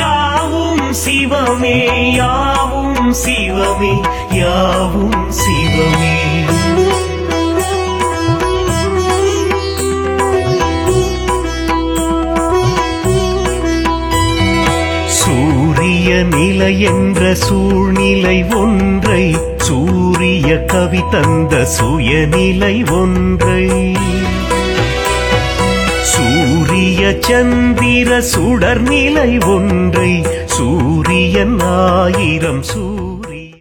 யாவும் சிவமே யாவும் சிவமே யாவும் சிவமே. சூரிய நிலை என்ற சூழ்நிலை ஒன்றை சூரிய கவி தந்த சுயநிலை ஒன்றை. சூரிய சந்திர சுடர்நிலை ஒன்றை சூரியன் ஆயிரம் சூ